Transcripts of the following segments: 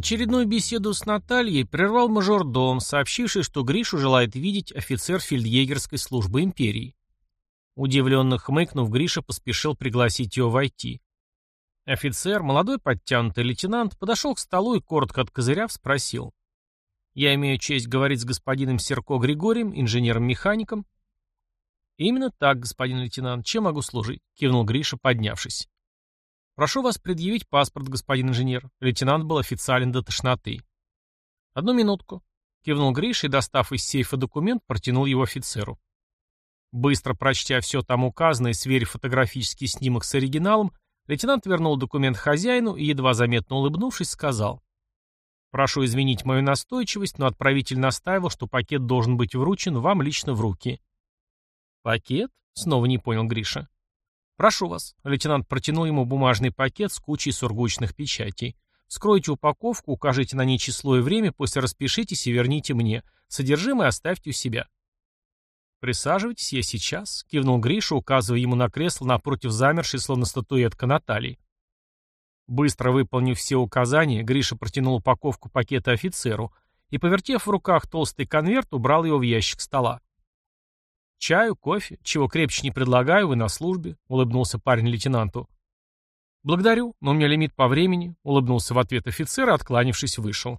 Очередную беседу с Натальей прервал мажордом, сообщивший, что Гришу желает видеть офицер фельдъегерской службы империи. Удивленно хмыкнув, Гриша поспешил пригласить его войти. Офицер, молодой подтянутый лейтенант, подошел к столу и, коротко откозыряв, спросил. «Я имею честь говорить с господином Серко Григорием, инженером-механиком?» «Именно так, господин лейтенант. Чем могу служить?» — кивнул Гриша, поднявшись. «Прошу вас предъявить паспорт, господин инженер». Лейтенант был официален до тошноты. «Одну минутку», — кивнул Гриша и, достав из сейфа документ, протянул его офицеру. Быстро прочтя все там указанное сверив фотографический снимок с оригиналом, лейтенант вернул документ хозяину и, едва заметно улыбнувшись, сказал. «Прошу извинить мою настойчивость, но отправитель настаивал, что пакет должен быть вручен вам лично в руки». «Пакет?» — снова не понял Гриша. «Прошу вас». Лейтенант протянул ему бумажный пакет с кучей сургучных печатей. «Скройте упаковку, укажите на ней число и время, после распишитесь и верните мне. Содержимое оставьте у себя». «Присаживайтесь, я сейчас», — кивнул Гриша, указывая ему на кресло напротив замершей, словно статуэтка Натальи. Быстро выполнив все указания, Гриша протянул упаковку пакета офицеру и, повертев в руках толстый конверт, убрал его в ящик стола. «Чаю, кофе, чего крепче не предлагаю, вы на службе», — улыбнулся парень лейтенанту. «Благодарю, но у меня лимит по времени», — улыбнулся в ответ офицер и, откланившись, вышел.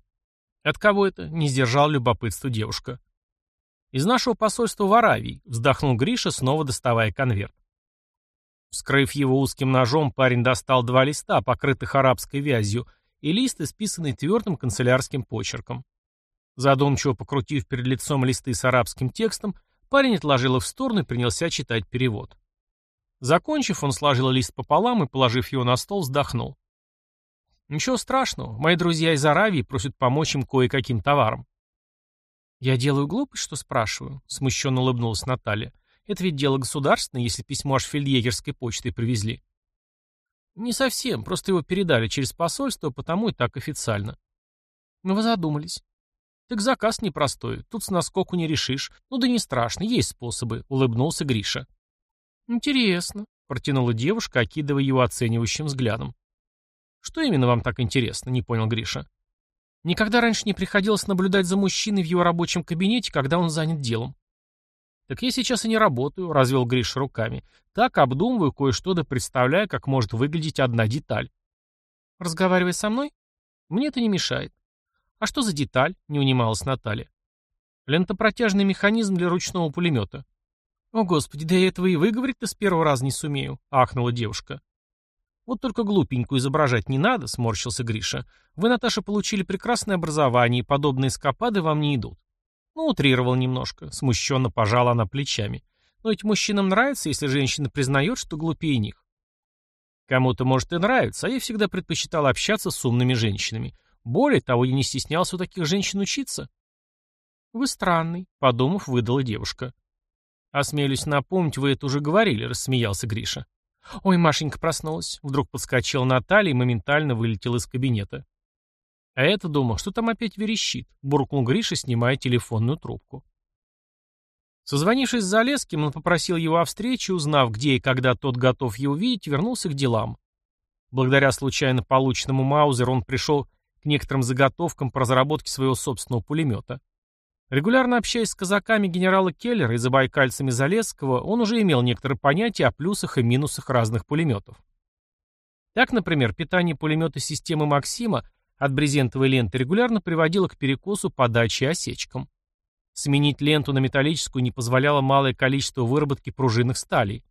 «От кого это?» — не сдержал любопытство девушка. «Из нашего посольства в Аравии», — вздохнул Гриша, снова доставая конверт. Вскрыв его узким ножом, парень достал два листа, покрытых арабской вязью, и лист, исписанный твердым канцелярским почерком. Задумчиво покрутив перед лицом листы с арабским текстом, Парень отложил их в сторону и принялся читать перевод. Закончив, он сложил лист пополам и, положив его на стол, вздохнул. «Ничего страшного. Мои друзья из Аравии просят помочь им кое-каким товаром». «Я делаю глупость, что спрашиваю?» — смущенно улыбнулась Наталья. «Это ведь дело государственное, если письмо аж фельдъегерской почтой привезли». «Не совсем, просто его передали через посольство, потому и так официально». «Ну вы задумались. Так заказ непростой, тут с наскоку не решишь. Ну да не страшно, есть способы, улыбнулся Гриша. Интересно, протянула девушка, окидывая его оценивающим взглядом. Что именно вам так интересно, не понял Гриша. Никогда раньше не приходилось наблюдать за мужчиной в его рабочем кабинете, когда он занят делом. «Так я сейчас и не работаю», — развел Гриша руками. «Так обдумываю кое-что да представляю, как может выглядеть одна деталь». «Разговаривай со мной? Мне это не мешает. «А что за деталь?» — не унималась Наталья. «Лентопротяжный механизм для ручного пулемета». «О, Господи, да я этого и выговорить-то с первого раза не сумею», — ахнула девушка. «Вот только глупенькую изображать не надо», — сморщился Гриша. «Вы, Наташа, получили прекрасное образование, и подобные скопады вам не идут». Ну, утрировал немножко, смущенно пожала она плечами. Но ведь мужчинам нравится, если женщина признает, что глупее них. Кому-то, может, и нравится, а я всегда предпочитал общаться с умными женщинами. Более того, я не стеснялся у таких женщин учиться. «Вы странный», — подумав, выдала девушка. «Осмелюсь напомнить, вы это уже говорили», — рассмеялся Гриша. «Ой, Машенька проснулась». Вдруг подскочила Наталья и моментально вылетела из кабинета. А это думал, что там опять верещит, буркнул Гриша, снимая телефонную трубку. Созвонившись с Залеским, он попросил его о встрече, узнав, где и когда тот готов его видеть, вернулся к делам. Благодаря случайно полученному Маузеру он пришел к некоторым заготовкам по разработке своего собственного пулемета. Регулярно общаясь с казаками генерала Келлера и забайкальцами Залесского, он уже имел некоторые понятия о плюсах и минусах разных пулеметов. Так, например, питание пулемета системы «Максима» от брезентовой ленты регулярно приводило к перекосу подачи и осечкам. Сменить ленту на металлическую не позволяло малое количество выработки пружинных сталей.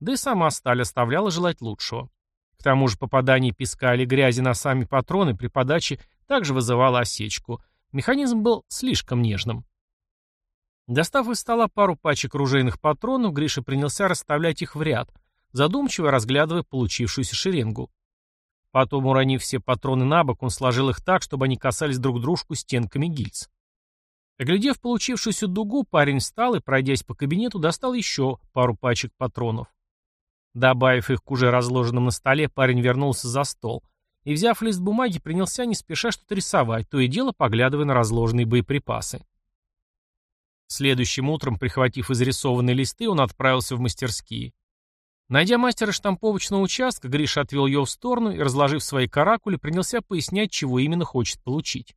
Да и сама сталь оставляла желать лучшего. К тому же попадание песка или грязи на сами патроны при подаче также вызывало осечку. Механизм был слишком нежным. Достав из стола пару пачек ружейных патронов, Гриша принялся расставлять их в ряд, задумчиво разглядывая получившуюся шеренгу. Потом, уронив все патроны на бок, он сложил их так, чтобы они касались друг дружку стенками гильз. Оглядев получившуюся дугу, парень встал и, пройдясь по кабинету, достал еще пару пачек патронов. Добавив их к уже разложенным на столе, парень вернулся за стол и, взяв лист бумаги, принялся не спеша что-то рисовать, то и дело поглядывая на разложенные боеприпасы. Следующим утром, прихватив изрисованные листы, он отправился в мастерские. Найдя мастера штамповочного участка, Гриша отвел ее в сторону и, разложив свои каракули, принялся пояснять, чего именно хочет получить.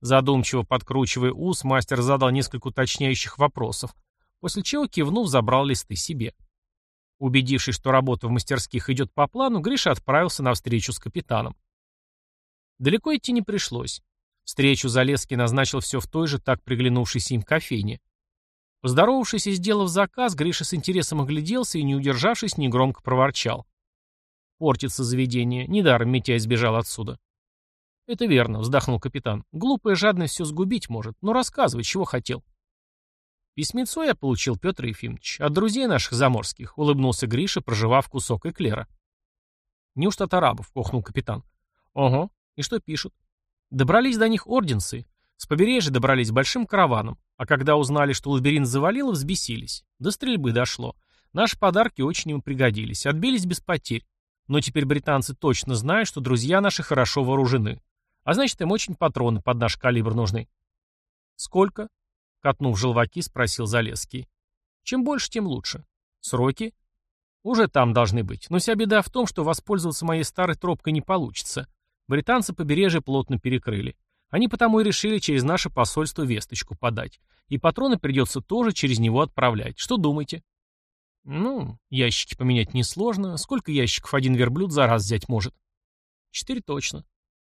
Задумчиво подкручивая ус, мастер задал несколько уточняющих вопросов, после чего, кивнув, забрал листы себе. Убедившись, что работа в мастерских идет по плану, Гриша отправился на встречу с капитаном. Далеко идти не пришлось. Встречу Залесский назначил все в той же так приглянувшейся им кофейне. Поздоровавшись и сделав заказ, Гриша с интересом огляделся и, не удержавшись, негромко проворчал. «Портится заведение. Недаром Митяй сбежал отсюда». «Это верно», — вздохнул капитан. «Глупая жадность все сгубить может. Но рассказывай, чего хотел». «Письмецо я получил, Петр Ефимович, от друзей наших заморских», — улыбнулся Гриша, проживав кусок эклера. «Неужто от арабов?» — охнул капитан. «Ого. И что пишут?» «Добрались до них орденцы. С побережья добрались большим караваном. А когда узнали, что лабиринт завалило, взбесились. До стрельбы дошло. Наши подарки очень им пригодились. Отбились без потерь. Но теперь британцы точно знают, что друзья наши хорошо вооружены. А значит, им очень патроны под наш калибр нужны. Сколько? Катнув желваки, спросил Залесский. Чем больше, тем лучше. Сроки? Уже там должны быть. Но вся беда в том, что воспользоваться моей старой тропкой не получится. Британцы побережье плотно перекрыли. Они потому и решили через наше посольство весточку подать. И патроны придется тоже через него отправлять. Что думаете? Ну, ящики поменять несложно. Сколько ящиков один верблюд за раз взять может? Четыре точно.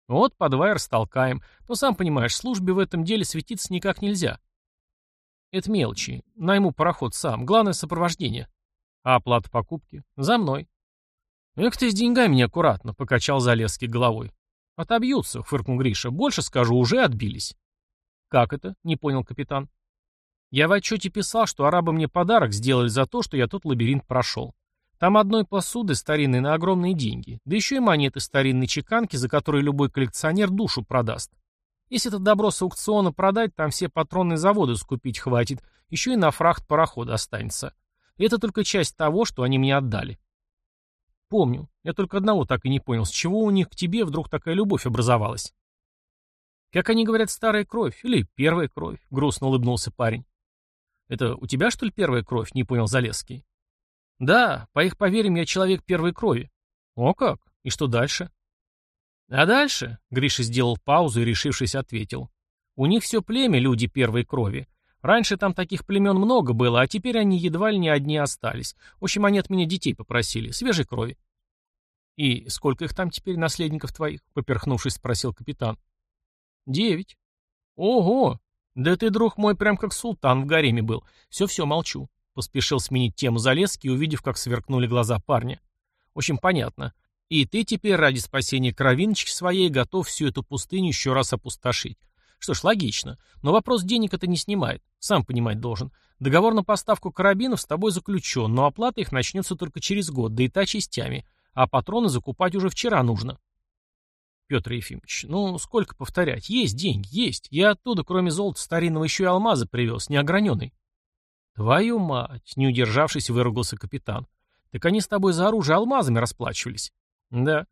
Вот по растолкаем. Но сам понимаешь, службе в этом деле светиться никак нельзя. Это мелочи. Найму пароход сам. Главное сопровождение. А оплата покупки? За мной. Эх ты с деньгами неаккуратно, покачал Залесский головой. Отобьются, фыркнул Гриша. Больше скажу, уже отбились. Как это? Не понял капитан. Я в отчете писал, что арабы мне подарок сделали за то, что я тот лабиринт прошел. Там одной посуды старинной на огромные деньги, да еще и монеты старинной чеканки, за которые любой коллекционер душу продаст. Если это добро с аукциона продать, там все патронные заводы скупить хватит, еще и на фрахт парохода останется. И это только часть того, что они мне отдали. Помню. Я только одного так и не понял, с чего у них к тебе вдруг такая любовь образовалась. Как они говорят, старая кровь или первая кровь, грустно улыбнулся парень. Это у тебя, что ли, первая кровь, не понял Залесский. Да, по их поверьям, я человек первой крови. О как? И что дальше? А дальше, Гриша сделал паузу и, решившись, ответил. У них все племя люди первой крови. Раньше там таких племен много было, а теперь они едва ли не одни остались. В общем, они от меня детей попросили, свежей крови. И сколько их там теперь, наследников твоих? Поперхнувшись, спросил капитан. Девять. Ого! Да ты, друг мой, прям как султан в гареме был. Все-все, молчу. Поспешил сменить тему Залесский, увидев, как сверкнули глаза парня. В общем, понятно. И ты теперь ради спасения кровиночки своей готов всю эту пустыню еще раз опустошить. Что ж, логично. Но вопрос денег это не снимает. Сам понимать должен. Договор на поставку карабинов с тобой заключен, но оплата их начнется только через год, да и та частями. А патроны закупать уже вчера нужно. Петр Ефимович, ну сколько повторять? Есть деньги, есть. Я оттуда, кроме золота старинного, еще и алмазы привез, неограненный. «Твою мать!» — не удержавшись, выругался капитан. «Так они с тобой за оружие алмазами расплачивались?» «Да».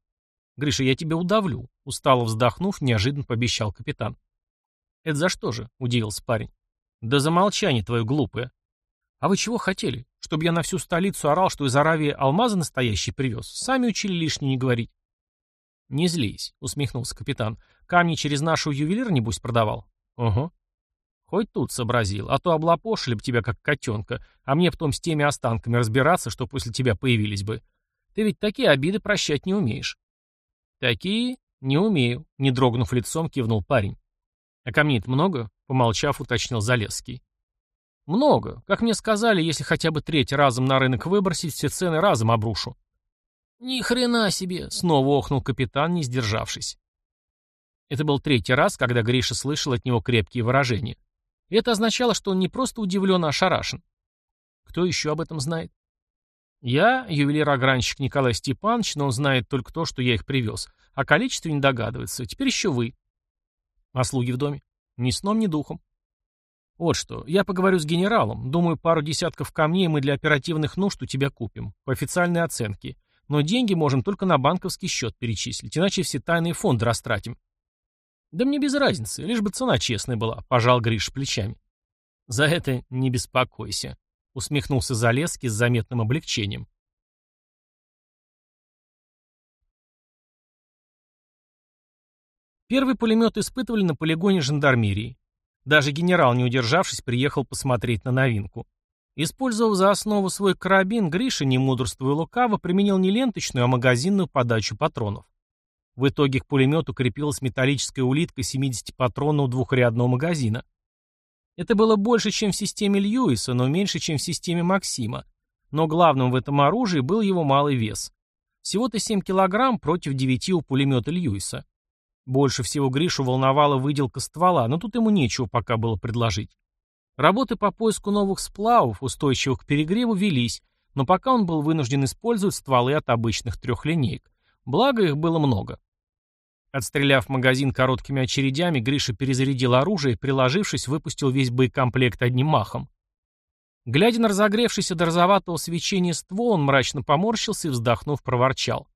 «Гриша, я тебя удавлю», — устало вздохнув, неожиданно пообещал капитан. «Это за что же?» — удивился парень. «Да за молчание твое глупое». «А вы чего хотели? Чтобы я на всю столицу орал, что из Аравии алмазы настоящие привез? Сами учили лишнее не говорить». «Не злись», — усмехнулся капитан. «Камни через нашу ювелира, небось, продавал?» «Угу». Хоть тут сообразил, а то облапошили бы тебя как котенка, а мне потом с теми останками разбираться, что после тебя появились бы. Ты ведь такие обиды прощать не умеешь. Такие не умею, не дрогнув лицом, кивнул парень. А камней много? Помолчав, уточнил Залесский. Много. Как мне сказали, если хотя бы треть разом на рынок выбросить, все цены разом обрушу. Ни хрена себе, снова охнул капитан, не сдержавшись. Это был третий раз, когда Гриша слышал от него крепкие выражения. Это означало, что он не просто удивлен, а ошарашен. Кто еще об этом знает? Я, ювелир-огранщик Николай Степанович, но он знает только то, что я их привез. О количестве не догадывается. Теперь еще вы. А слуги в доме? Ни сном, ни духом. Вот что, я поговорю с генералом. Думаю, пару десятков камней мы для оперативных нужд у тебя купим. По официальной оценке. Но деньги можем только на банковский счет перечислить, иначе все тайные фонды растратим. «Да мне без разницы, лишь бы цена честная была», — пожал Гриш плечами. «За это не беспокойся», — усмехнулся Залесский с заметным облегчением. Первый пулемет испытывали на полигоне жандармерии. Даже генерал, не удержавшись, приехал посмотреть на новинку. Использовав за основу свой карабин, Гриша, не мудрствуя лукаво, применил не ленточную, а магазинную подачу патронов. В итоге к пулемету крепилась металлическая улитка 70 патронов двухрядного магазина. Это было больше, чем в системе Льюиса, но меньше, чем в системе Максима. Но главным в этом оружии был его малый вес. Всего-то 7 килограмм против 9 у пулемета Льюиса. Больше всего Гришу волновала выделка ствола, но тут ему нечего пока было предложить. Работы по поиску новых сплавов, устойчивых к перегреву, велись, но пока он был вынужден использовать стволы от обычных трехлинеек. Благо их было много. Отстреляв магазин короткими очередями, Гриша перезарядил оружие и, приложившись, выпустил весь боекомплект одним махом. Глядя на разогревшийся до розоватого свечения ствол, он мрачно поморщился и, вздохнув, проворчал.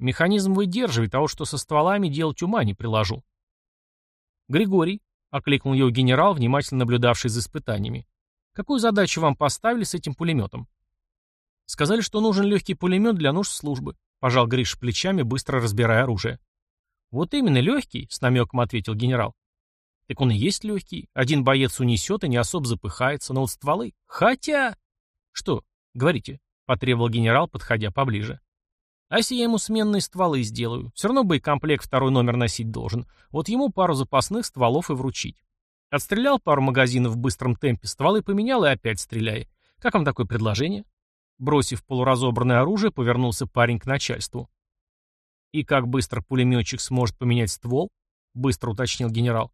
«Механизм выдерживает, а вот что со стволами делать ума не приложу». «Григорий», — окликнул его генерал, внимательно наблюдавший за испытаниями, «какую задачу вам поставили с этим пулеметом?» «Сказали, что нужен легкий пулемет для нужд службы», — пожал Гриша плечами, быстро разбирая оружие. «Вот именно, легкий», — с намеком ответил генерал. «Так он и есть легкий. Один боец унесет и не особо запыхается, но вот стволы... Хотя...» «Что? Говорите», — потребовал генерал, подходя поближе. «А если я ему сменные стволы сделаю? Все равно боекомплект второй номер носить должен. Вот ему пару запасных стволов и вручить. Отстрелял пару магазинов в быстром темпе, стволы поменял и опять стреляй. Как вам такое предложение?» Бросив полуразобранное оружие, повернулся парень к начальству. «И как быстро пулеметчик сможет поменять ствол?» — быстро уточнил генерал.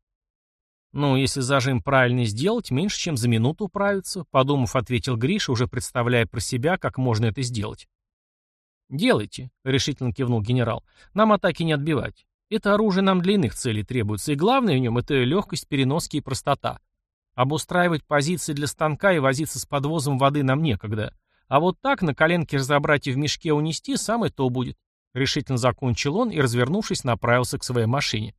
«Ну, если зажим правильно сделать, меньше, чем за минуту управиться», — подумав, ответил Гриша, уже представляя про себя, как можно это сделать. «Делайте», — решительно кивнул генерал. «Нам атаки не отбивать. Это оружие нам для иных целей требуется, и главное в нем — это легкость переноски и простота. Обустраивать позиции для станка и возиться с подвозом воды нам некогда. А вот так на коленке разобрать и в мешке унести самое то будет. Решительно закончил он и, развернувшись, направился к своей машине.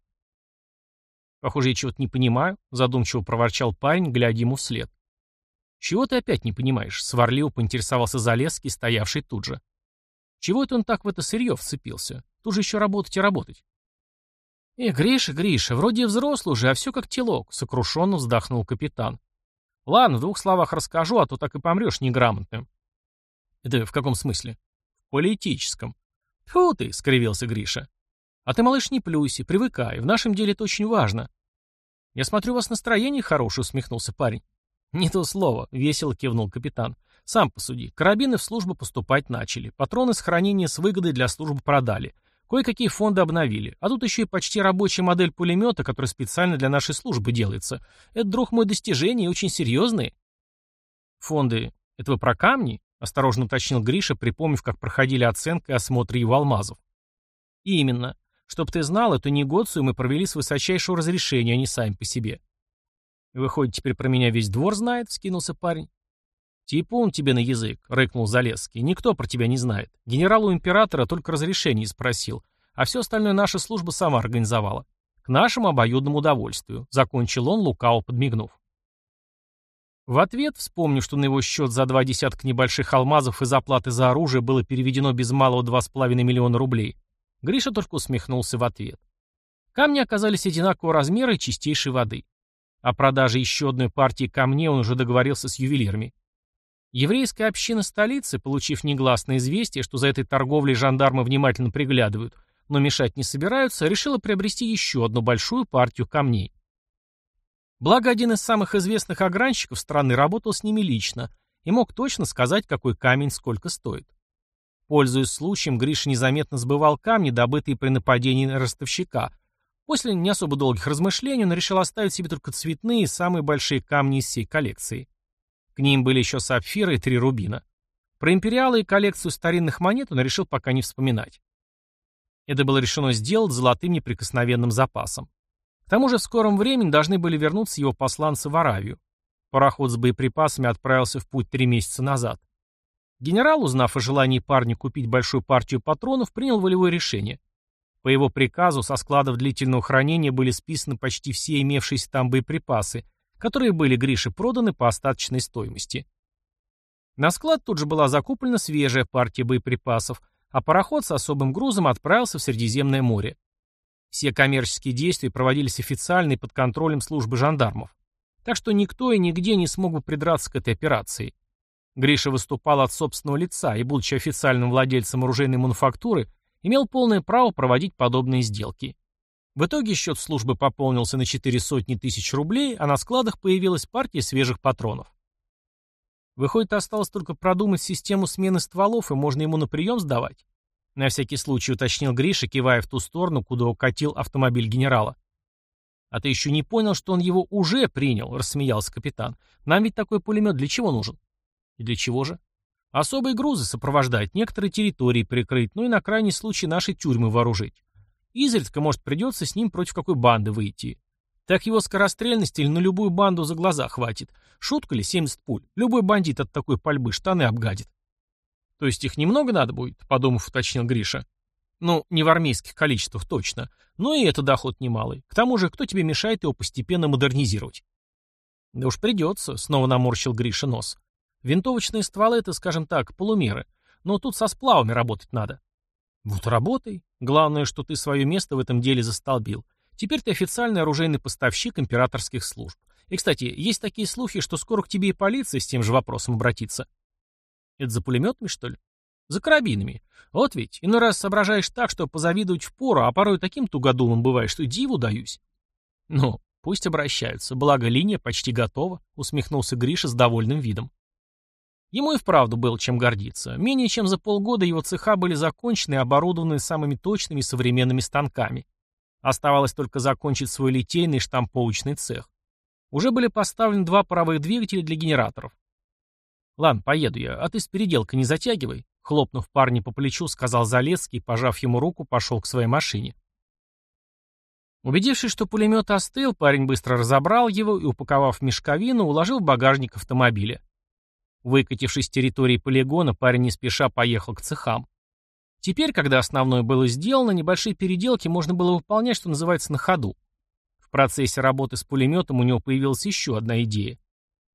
«Похоже, я чего-то не понимаю», — задумчиво проворчал парень, глядя ему вслед. «Чего ты опять не понимаешь?» — сварливо поинтересовался Залесский, стоявший тут же. «Чего это он так в это сырье вцепился? Тут же еще работать и работать». «Эх, Гриша, Гриша, вроде взрослый уже, а все как телок», — сокрушенно вздохнул капитан. «Ладно, в двух словах расскажу, а то так и помрешь неграмотным». «Это в каком смысле?» «В политическом. «Фу ты!» — скривился Гриша. «А ты, малыш, не плюйся, привыкай. В нашем деле это очень важно». «Я смотрю, у вас настроение хорошее», — усмехнулся парень. «Не то слово», — весело кивнул капитан. «Сам посуди. Карабины в службу поступать начали. Патроны с хранения с выгодой для службы продали. Кое-какие фонды обновили. А тут еще и почти рабочая модель пулемета, которая специально для нашей службы делается. Это, друг мой, достижения очень серьезные». «Фонды — это вы про камни?» — осторожно уточнил Гриша, припомнив, как проходили оценка и осмотр его алмазов. «Именно. Чтоб ты знал, эту негоцию мы провели с высочайшего разрешения, а не сами по себе». «Выходит, теперь про меня весь двор знает?» — вскинулся парень. «Типун тебе на язык», — рыкнул Залесский. «Никто про тебя не знает. Генералу императора только разрешение спросил, а все остальное наша служба сама организовала. К нашему обоюдному удовольствию», — закончил он, лукаво подмигнув. В ответ, вспомнив, что на его счет за два десятка небольших алмазов из оплаты за оружие было переведено без малого два с половиной миллиона рублей, Гриша только усмехнулся в ответ. Камни оказались одинакового размера и чистейшей воды. О продаже еще одной партии камней он уже договорился с ювелирами. Еврейская община столицы, получив негласное известие, что за этой торговлей жандармы внимательно приглядывают, но мешать не собираются, решила приобрести еще одну большую партию камней. Благо, один из самых известных огранщиков страны работал с ними лично и мог точно сказать, какой камень сколько стоит. Пользуясь случаем, Гриша незаметно сбывал камни, добытые при нападении на ростовщика. После не особо долгих размышлений он решил оставить себе только цветные, самые большие камни из всей коллекции. К ним были еще сапфиры и три рубина. Про империалы и коллекцию старинных монет он решил пока не вспоминать. Это было решено сделать золотым неприкосновенным запасом. К тому же в скором времени должны были вернуться его посланцы в Аравию. Пароход с боеприпасами отправился в путь три месяца назад. Генерал, узнав о желании парня купить большую партию патронов, принял волевое решение. По его приказу со складов длительного хранения были списаны почти все имевшиеся там боеприпасы, которые были Грише проданы по остаточной стоимости. На склад тут же была закуплена свежая партия боеприпасов, а пароход с особым грузом отправился в Средиземное море. Все коммерческие действия проводились официально и под контролем службы жандармов. Так что никто и нигде не смог бы придраться к этой операции. Гриша выступал от собственного лица и, будучи официальным владельцем оружейной мануфактуры, имел полное право проводить подобные сделки. В итоге счет службы пополнился на четыре сотни тысяч рублей, а на складах появилась партия свежих патронов. Выходит, осталось только продумать систему смены стволов, и можно ему на прием сдавать? На всякий случай уточнил Гриша, кивая в ту сторону, куда укатил автомобиль генерала. «А ты еще не понял, что он его уже принял», — рассмеялся капитан. «Нам ведь такой пулемет для чего нужен?» «И для чего же?» «Особые грузы сопровождать, некоторые территории прикрыть, ну и на крайний случай наши тюрьмы вооружить. Изредка, может, придется с ним против какой банды выйти. Так его скорострельности или на любую банду за глаза хватит. Шутка ли, 70 пуль? Любой бандит от такой пальбы штаны обгадит». «То есть их немного надо будет?» — подумав, уточнил Гриша. Ну, не в армейских количествах точно. Но и это доход немалый. К тому же, кто тебе мешает его постепенно модернизировать? Да уж придется, снова наморщил Гриша нос. Винтовочные стволы — это, скажем так, полумеры. Но тут со сплавами работать надо. Вот работай. Главное, что ты свое место в этом деле застолбил. Теперь ты официальный оружейный поставщик императорских служб. И, кстати, есть такие слухи, что скоро к тебе и полиция с тем же вопросом обратится. Это за пулеметами, что ли? За карабинами. Вот ведь, иной раз соображаешь так, что позавидовать впору, а порой таким тугодумом бываешь, что диву даюсь. Ну, пусть обращаются, благо линия почти готова, усмехнулся Гриша с довольным видом. Ему и вправду было чем гордиться. Менее чем за полгода его цеха были закончены и оборудованы самыми точными современными станками. Оставалось только закончить свой литейный штамповочный цех. Уже были поставлены два паровых двигателя для генераторов. Ладно, поеду я, а ты с переделкой не затягивай. Хлопнув парня по плечу, сказал Залецкий, пожав ему руку, пошел к своей машине. Убедившись, что пулемет остыл, парень быстро разобрал его и, упаковав в мешковину, уложил в багажник автомобиля. Выкатившись с территории полигона, парень не спеша поехал к цехам. Теперь, когда основное было сделано, небольшие переделки можно было выполнять, что называется, на ходу. В процессе работы с пулеметом у него появилась еще одна идея.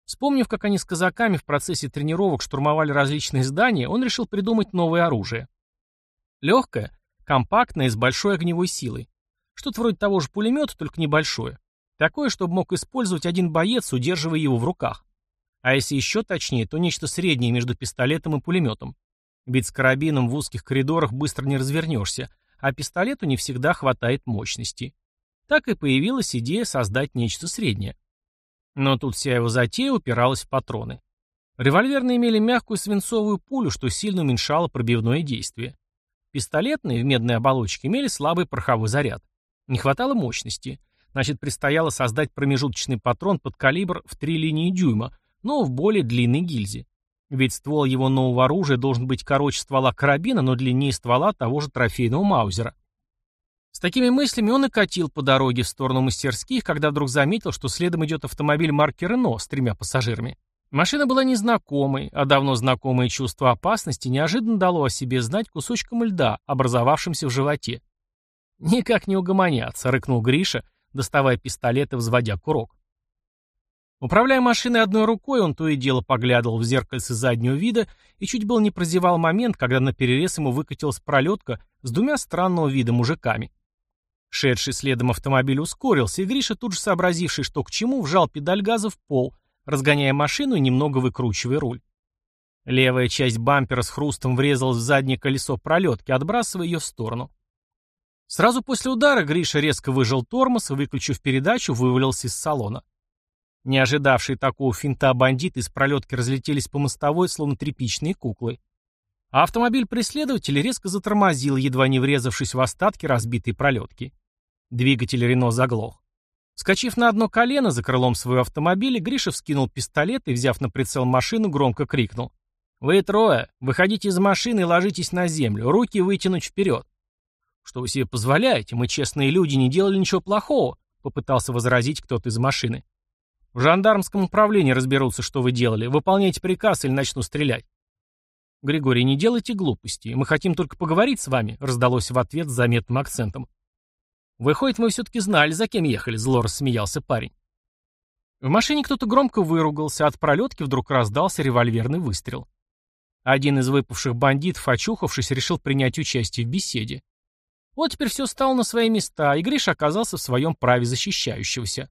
Вспомнив, как они с казаками в процессе тренировок штурмовали различные здания, он решил придумать новое оружие. Легкое, компактное, с большой огневой силой. Что-то вроде того же пулемета, только небольшое. Такое, чтобы мог использовать один боец, удерживая его в руках. А если еще точнее, то нечто среднее между пистолетом и пулеметом. Ведь с карабином в узких коридорах быстро не развернешься, а пистолету не всегда хватает мощности. Так и появилась идея создать нечто среднее. Но тут вся его затея упиралась в патроны. Револьверные имели мягкую свинцовую пулю, что сильно уменьшало пробивное действие. Пистолетные в медной оболочке имели слабый пороховой заряд. Не хватало мощности. Значит, предстояло создать промежуточный патрон под калибр в три линии дюйма, но в более длинной гильзе. Ведь ствол его нового оружия должен быть короче ствола карабина, но длиннее ствола того же трофейного маузера. С такими мыслями он и катил по дороге в сторону мастерских, когда вдруг заметил, что следом идет автомобиль марки «Рено» с тремя пассажирами. Машина была незнакомой, а давно знакомое чувство опасности неожиданно дало о себе знать кусочком льда, образовавшимся в животе. «Никак не угомоняться», — рыкнул Гриша, доставая пистолет и взводя курок. Управляя машиной одной рукой, он то и дело поглядывал в зеркальце заднего вида и чуть был не прозевал момент, когда на перерез ему выкатилась пролетка с двумя странного вида мужиками. Шедший следом автомобиль ускорился, и Гриша, тут же сообразивший, что к чему, вжал педаль газа в пол, разгоняя машину и немного выкручивая руль. Левая часть бампера с хрустом врезалась в заднее колесо пролетки, отбрасывая ее в сторону. Сразу после удара Гриша резко выжал тормоз выключив передачу, вывалился из салона. Не ожидавшие такого финта бандиты из пролетки разлетелись по мостовой, словно тряпичные куклы. А автомобиль преследователя резко затормозил, едва не врезавшись в остатки разбитой пролетки. Двигатель Рено заглох. Скочив на одно колено за крылом своего автомобиля, Гриша вскинул пистолет и, взяв на прицел машину, громко крикнул. «Вы трое! Выходите из машины и ложитесь на землю, руки вытянуть вперед!» «Что вы себе позволяете? Мы честные люди, не делали ничего плохого!» Попытался возразить кто-то из машины. «В жандармском управлении разберутся, что вы делали. Выполняйте приказ или начну стрелять». «Григорий, не делайте глупостей. Мы хотим только поговорить с вами», раздалось в ответ с заметным акцентом. «Выходит, мы все-таки знали, за кем ехали», — зло рассмеялся парень. В машине кто-то громко выругался, от пролетки вдруг раздался револьверный выстрел. Один из выпавших бандитов, очухавшись, решил принять участие в беседе. Вот теперь все стало на свои места, и Гриша оказался в своем праве защищающегося.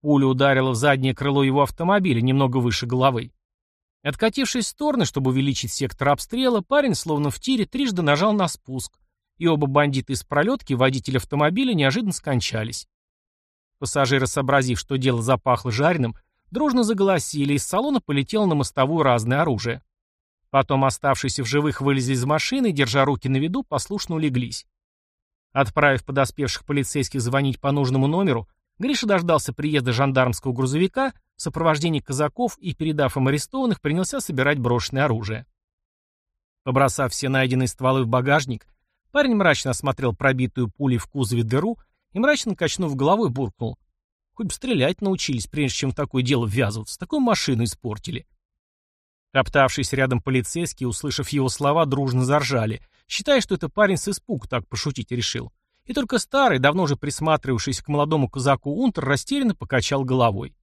Пуля ударила в заднее крыло его автомобиля, немного выше головы. Откатившись в стороны, чтобы увеличить сектор обстрела, парень, словно в тире, трижды нажал на спуск, и оба бандита из пролетки, водитель автомобиля, неожиданно скончались. Пассажиры, сообразив, что дело запахло жареным, дружно заголосили, из салона полетело на мостовую разное оружие. Потом оставшиеся в живых вылезли из машины и, держа руки на виду, послушно улеглись. Отправив подоспевших полицейских звонить по нужному номеру, Гриша дождался приезда жандармского грузовика в сопровождении казаков и, передав им арестованных, принялся собирать брошенное оружие. Побросав все найденные стволы в багажник, парень мрачно осмотрел пробитую пулей в кузове дыру и, мрачно качнув головой, буркнул. Хоть бы стрелять научились, прежде чем в такое дело ввязываться. Такую машину испортили. Топтавшиеся рядом полицейские, услышав его слова, дружно заржали, считая, что это парень с испуг так пошутить решил. И только старый, давно уже присматривавшийся к молодому казаку Унтер, растерянно покачал головой.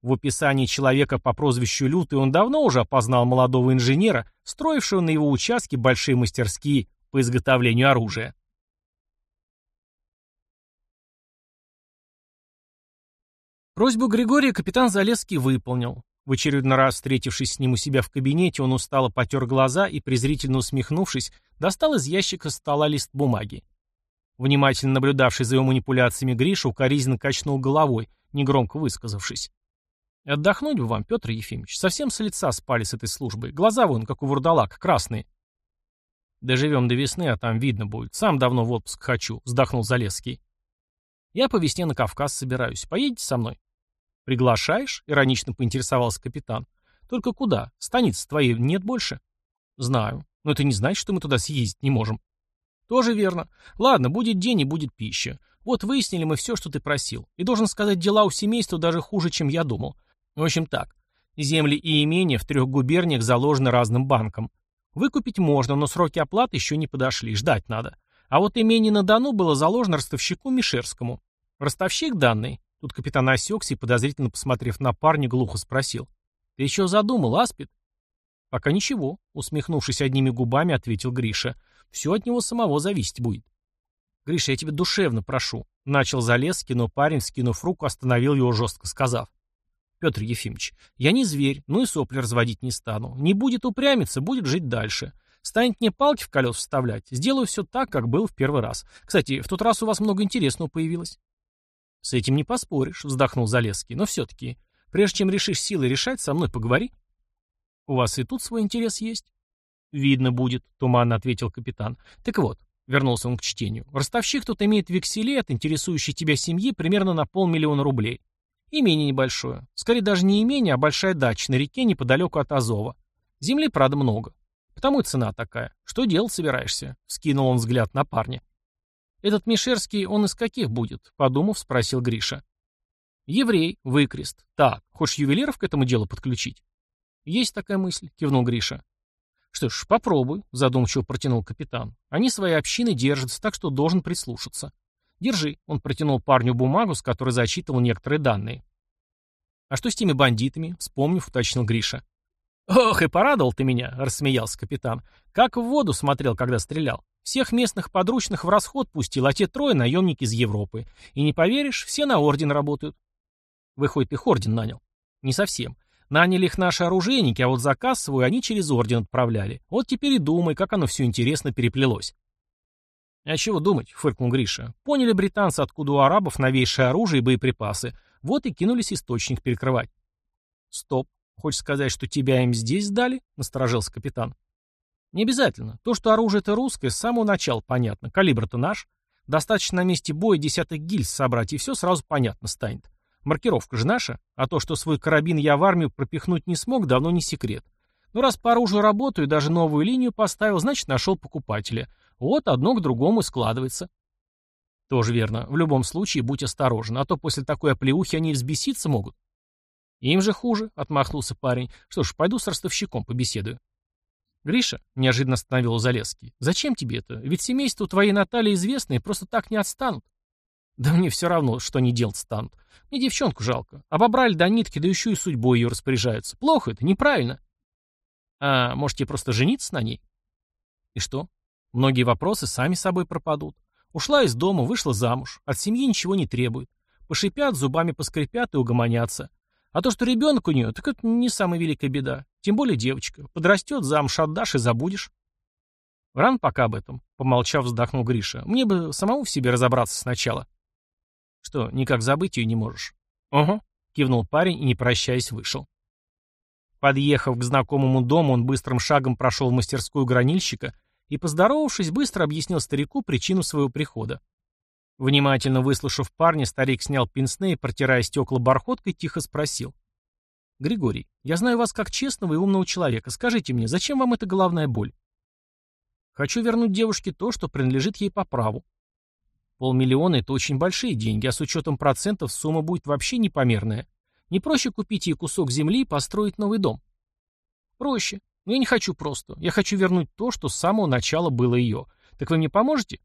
В описании человека по прозвищу Лютый он давно уже опознал молодого инженера, строившего на его участке большие мастерские по изготовлению оружия. Просьбу Григория капитан Залесский выполнил. В очередной раз, встретившись с ним у себя в кабинете, он устало потер глаза и, презрительно усмехнувшись, достал из ящика стола лист бумаги. Внимательно наблюдавший за его манипуляциями Гриша укоризненно качнул головой, негромко высказавшись. «Отдохнуть бы вам, Петр Ефимович. Совсем с лица спали с этой службой. Глаза вон, как у вурдалака, красные». «Доживем до весны, а там видно будет. Сам давно в отпуск хочу», — вздохнул Залесский. «Я по весне на Кавказ собираюсь. Поедете со мной?» «Приглашаешь?» — иронично поинтересовался капитан. «Только куда? Станицы твоей нет больше?» «Знаю. Но это не значит, что мы туда съездить не можем». Тоже верно. Ладно, будет день и будет пища. Вот выяснили мы все, что ты просил. И должен сказать, дела у семейства даже хуже, чем я думал. В общем так. Земли и имения в трех губерниях заложены разным банкам. Выкупить можно, но сроки оплаты еще не подошли, ждать надо. А вот имение на Дону было заложено ростовщику Мишерскому. Ростовщик данный, тут капитан осекся и, подозрительно посмотрев на парня, глухо спросил. «Ты еще задумал, Аспид?» «Пока ничего», — усмехнувшись одними губами, ответил Гриша. Все от него самого зависеть будет. Гриша, я тебя душевно прошу. Начал Залезский, но парень, скинув руку, остановил его жестко, сказав. Петр Ефимович, я не зверь, ну и сопли разводить не стану. Не будет упрямиться, будет жить дальше. Станет мне палки в колес вставлять. Сделаю все так, как был в первый раз. Кстати, в тот раз у вас много интересного появилось. С этим не поспоришь, вздохнул Залезский. Но все-таки, прежде чем решишь силой решать, со мной поговори. У вас и тут свой интерес есть. «Видно будет», — туманно ответил капитан. «Так вот», — вернулся он к чтению, «ростовщик тут имеет векселе от интересующей тебя семьи примерно на полмиллиона рублей. Имение небольшое. Скорее даже не имение, а большая дача на реке неподалеку от Азова. Земли, правда, много. Потому и цена такая. Что делать собираешься?» — скинул он взгляд на парня. «Этот Мишерский, он из каких будет?» — подумав, спросил Гриша. «Еврей, выкрест. Так, хочешь ювелиров к этому делу подключить?» «Есть такая мысль», — кивнул Гриша. «Что ж, попробуй», — задумчиво протянул капитан. «Они своей общины держатся, так что должен прислушаться. Держи», — он протянул парню бумагу, с которой зачитывал некоторые данные. «А что с теми бандитами?» — вспомнив, уточнил Гриша. «Ох, и порадовал ты меня», — рассмеялся капитан. «Как в воду смотрел, когда стрелял. Всех местных подручных в расход пустил, а те трое — наемники из Европы. И не поверишь, все на орден работают». «Выходит, их орден нанял?» «Не совсем. Наняли их наши оружейники, а вот заказ свой они через орден отправляли. Вот теперь и думай, как оно все интересно переплелось. «А чего думать?» — фыркнул Гриша. «Поняли британцы, откуда у арабов новейшее оружие и боеприпасы. Вот и кинулись источник перекрывать». «Стоп. Хочешь сказать, что тебя им здесь сдали?» — насторожился капитан. «Не обязательно. То, что оружие это русское, с самого начала понятно. Калибр-то наш. Достаточно на месте боя десятых гильз собрать, и все сразу понятно станет. Маркировка же наша, а то, что свой карабин я в армию пропихнуть не смог, давно не секрет. Но раз по оружию работаю и даже новую линию поставил, значит нашел покупателя. Вот одно к другому складывается. Тоже верно. В любом случае будь осторожен, а то после такой оплеухи они взбеситься могут. Им же хуже, отмахнулся парень. Что ж, пойду с ростовщиком побеседую. Гриша, неожиданно остановил Залесский, зачем тебе это? Ведь семейство твоей Натальи известное, просто так не отстанут. Да мне все равно, что они делать станут. Мне девчонку жалко. Обобрали до нитки, да еще и судьбой ее распоряжаются. Плохо это, неправильно. А можете просто жениться на ней? И что? Многие вопросы сами собой пропадут. Ушла из дома, вышла замуж, от семьи ничего не требует. Пошипят, зубами поскрипят и угомонятся. А то, что ребенок у нее, так это не самая великая беда. Тем более девочка. Подрастет, замуж отдашь и забудешь. Ран пока об этом, помолчав, вздохнул Гриша. Мне бы самому в себе разобраться сначала. Что, никак забыть ее не можешь? Ого, кивнул парень и, не прощаясь, вышел. Подъехав к знакомому дому, он быстрым шагом прошел в мастерскую гранильщика и, поздоровавшись, быстро объяснил старику причину своего прихода. Внимательно выслушав парня, старик снял пенсне и, протирая стекла бархоткой, тихо спросил. «Григорий, я знаю вас как честного и умного человека. Скажите мне, зачем вам эта головная боль?» «Хочу вернуть девушке то, что принадлежит ей по праву. Полмиллиона — это очень большие деньги, а с учетом процентов сумма будет вообще непомерная. Не проще купить ей кусок земли и построить новый дом?» «Проще. Но я не хочу просто. Я хочу вернуть то, что с самого начала было ее. Так вы мне поможете?»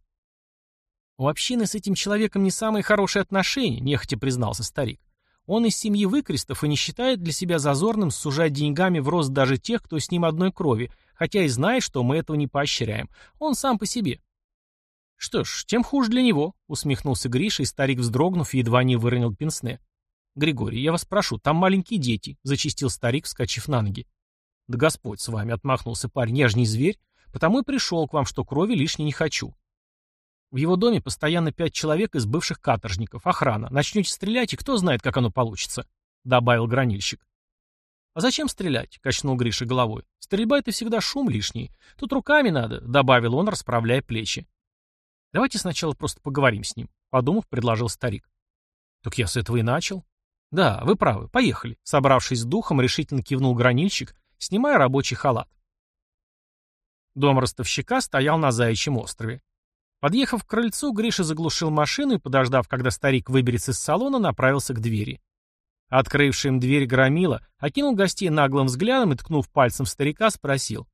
«У общины с этим человеком не самые хорошие отношения», — нехотя признался старик. «Он из семьи выкрестов и не считает для себя зазорным сужать деньгами в рост даже тех, кто с ним одной крови, хотя и знает, что мы этого не поощряем. Он сам по себе». «Что ж, тем хуже для него», — усмехнулся Гриша, и старик, вздрогнув, едва не выронил пенсне. «Григорий, я вас прошу, там маленькие дети», — зачистил старик, вскочив на ноги. «Да Господь с вами», — отмахнулся парень, — «я же не зверь, потому и пришел к вам, что крови лишней не хочу». В его доме постоянно пять человек из бывших каторжников, охрана. Начнете стрелять, и кто знает, как оно получится», — добавил гранильщик. «А зачем стрелять?» — качнул Гриша головой. «Стрельба — это всегда шум лишний. Тут руками надо», — добавил он, расправляя плечи. «Давайте сначала просто поговорим с ним», — подумав, предложил старик. «Так я с этого и начал». «Да, вы правы. Поехали», — собравшись с духом, решительно кивнул гранильщик, снимая рабочий халат. Дом ростовщика стоял на Заячьем острове. Подъехав к крыльцу, Гриша заглушил машину и, подождав, когда старик выберется из салона, направился к двери. Открывший им дверь громила, окинул гостей наглым взглядом и, ткнув пальцем старика, спросил.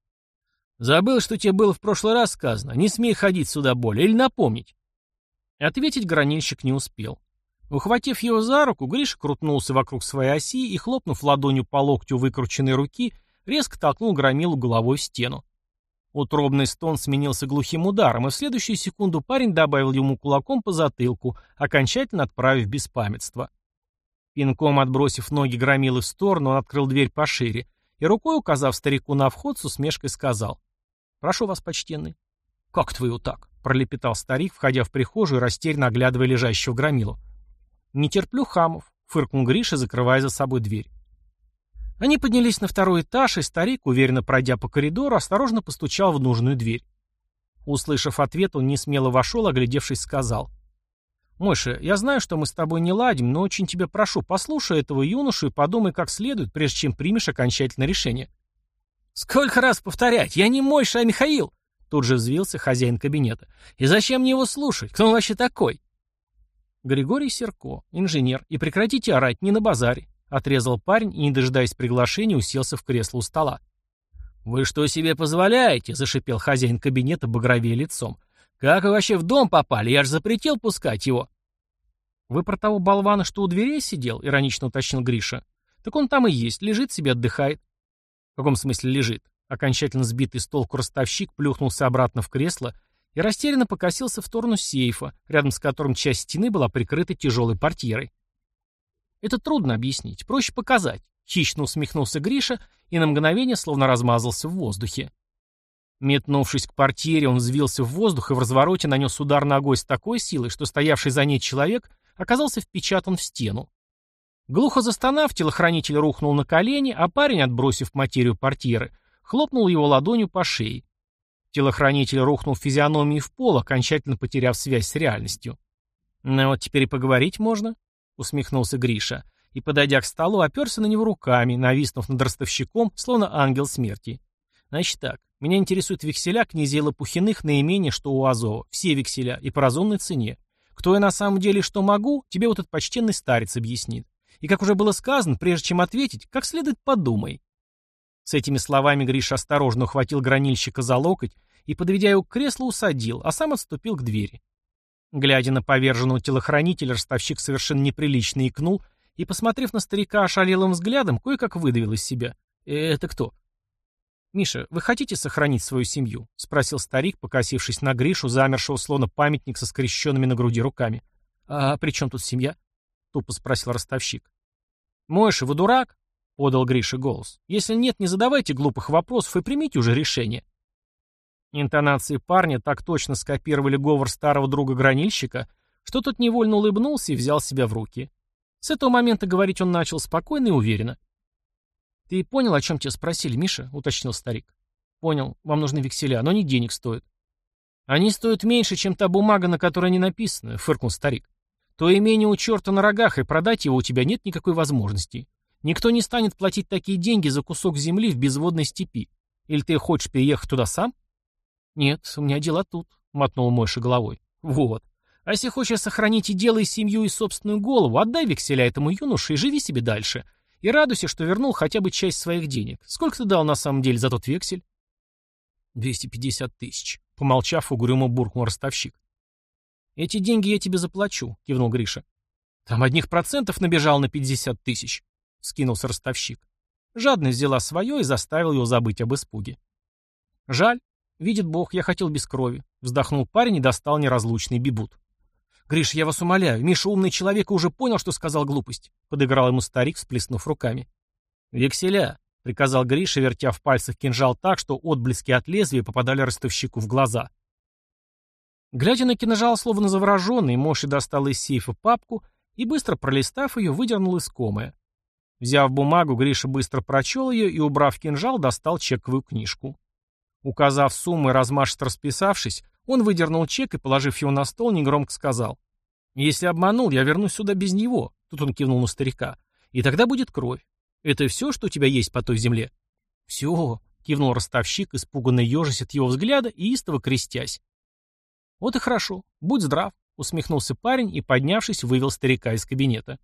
«Забыл, что тебе было в прошлый раз сказано. Не смей ходить сюда более. Или напомнить?» Ответить гранильщик не успел. Ухватив его за руку, Гриша крутнулся вокруг своей оси и, хлопнув ладонью по локтю выкрученной руки, резко толкнул громилу головой в стену. Утробный стон сменился глухим ударом, и в следующую секунду парень добавил ему кулаком по затылку, окончательно отправив беспамятство. Пинком отбросив ноги громилы в сторону, он открыл дверь пошире и рукой, указав старику на вход, с усмешкой сказал «Прошу вас, почтенный». «Как твою так?» — пролепетал старик, входя в прихожую, растерянно оглядывая лежащего громилу. «Не терплю хамов», — фыркнул Гриша, закрывая за собой дверь. Они поднялись на второй этаж, и старик, уверенно пройдя по коридору, осторожно постучал в нужную дверь. Услышав ответ, он несмело вошел, оглядевшись, сказал. «Мойша, я знаю, что мы с тобой не ладим, но очень тебя прошу, послушай этого юношу и подумай как следует, прежде чем примешь окончательное решение». «Сколько раз повторять? Я не Мойша, а Михаил!» Тут же взвился хозяин кабинета. «И зачем мне его слушать? Кто он вообще такой?» Григорий Серко, инженер, и прекратите орать не на базаре. Отрезал парень и, не дожидаясь приглашения, уселся в кресло у стола. «Вы что себе позволяете?» — зашипел хозяин кабинета, багровее лицом. «Как вы вообще в дом попали? Я же запретил пускать его». «Вы про того болвана, что у дверей сидел?» — иронично уточнил Гриша. «Так он там и есть, лежит себе, отдыхает». «В каком смысле лежит?» Окончательно сбитый с толку ростовщик плюхнулся обратно в кресло и растерянно покосился в сторону сейфа, рядом с которым часть стены была прикрыта тяжелой портьерой. Это трудно объяснить, проще показать. Хищно усмехнулся Гриша и на мгновение словно размазался в воздухе. Метнувшись к портьере, он взвился в воздух и в развороте нанес удар ногой с такой силой, что стоявший за ней человек оказался впечатан в стену. Глухо застонав, телохранитель рухнул на колени, а парень, отбросив материю портьеры, хлопнул его ладонью по шее. Телохранитель рухнул физиономией в пол, окончательно потеряв связь с реальностью. «Ну вот теперь и поговорить можно», — усмехнулся Гриша, и, подойдя к столу, оперся на него руками, нависнув над ростовщиком, словно ангел смерти. Значит так, меня интересуют векселя князей Лопухиных на имение, что у Азова, все векселя, и по разумной цене. Кто я на самом деле что могу, тебе вот этот почтенный старец объяснит. И, как уже было сказано, прежде чем ответить, как следует подумай. С этими словами Гриша осторожно ухватил гранильщика за локоть и, подведя его к креслу, усадил, а сам отступил к двери. Глядя на поверженного телохранителя, ростовщик совершенно неприлично икнул и, посмотрев на старика ошалелым взглядом, кое-как выдавил из себя. «Это кто?» «Миша, вы хотите сохранить свою семью?» — спросил старик, покосившись на Гришу, замершего словно памятник со скрещенными на груди руками. «А при чем тут семья?» — тупо спросил ростовщик. «Мойша, вы дурак?» — подал Гриша голос. «Если нет, не задавайте глупых вопросов и примите уже решение». Интонации парня так точно скопировали говор старого друга-гранильщика, что тот невольно улыбнулся и взял себя в руки. С этого момента говорить он начал спокойно и уверенно. «Ты понял, о чем тебя спросили, Миша?» — уточнил старик. «Понял. Вам нужны векселя, но не денег стоят». «Они стоят меньше, чем та бумага, на которой они написаны», — фыркнул старик. «То имение у черта на рогах, и продать его у тебя нет никакой возможности. Никто не станет платить такие деньги за кусок земли в безводной степи. Или ты хочешь переехать туда сам?» «Нет, у меня дела тут», — мотнул Мойша головой. «Вот. А если хочешь сохранить и дело, и семью, и собственную голову, отдай векселя этому юноше и живи себе дальше. И радуйся, что вернул хотя бы часть своих денег. Сколько ты дал на самом деле за тот вексель? 250 тысяч. Помолчав, угрюмо буркнул ростовщик. Эти деньги я тебе заплачу, кивнул Гриша. Там одних процентов набежал на 50 тысяч, скинулся ростовщик. Жадность взяла свое и заставил его забыть об испуге. Жаль. Видит Бог, я хотел без крови. Вздохнул парень и достал неразлучный бибут. «Гриш, я вас умоляю, Миша умный человек и уже понял, что сказал глупость», — подыграл ему старик, всплеснув руками. «Векселя», — приказал Гриша, вертя в пальцах кинжал так, что отблески от лезвия попадали ростовщику в глаза. Глядя на кинжал, словно завороженный, Моши достал из сейфа папку и, быстро пролистав ее, выдернул искомое. Взяв бумагу, Гриша быстро прочел ее и, убрав кинжал, достал чековую книжку. Указав суммы, размашисто расписавшись, он выдернул чек и, положив его на стол, негромко сказал. «Если обманул, я вернусь сюда без него», — тут он кивнул на старика. «И тогда будет кровь. Это все, что у тебя есть по той земле?» «Все», — кивнул ростовщик, испуганно ежась от его взгляда и истово крестясь. «Вот и хорошо. Будь здрав», — усмехнулся парень и, поднявшись, вывел старика из кабинета.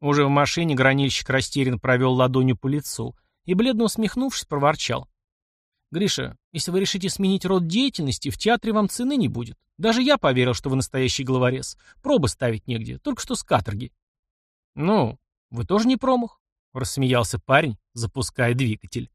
Уже в машине гранильщик растерян провел ладонью по лицу и, бледно усмехнувшись, проворчал. «Гриша, если вы решите сменить род деятельности, в театре вам цены не будет. Даже я поверил, что вы настоящий главорез. Пробы ставить негде, только что с каторги». «Ну, вы тоже не промах?» — рассмеялся парень, запуская двигатель.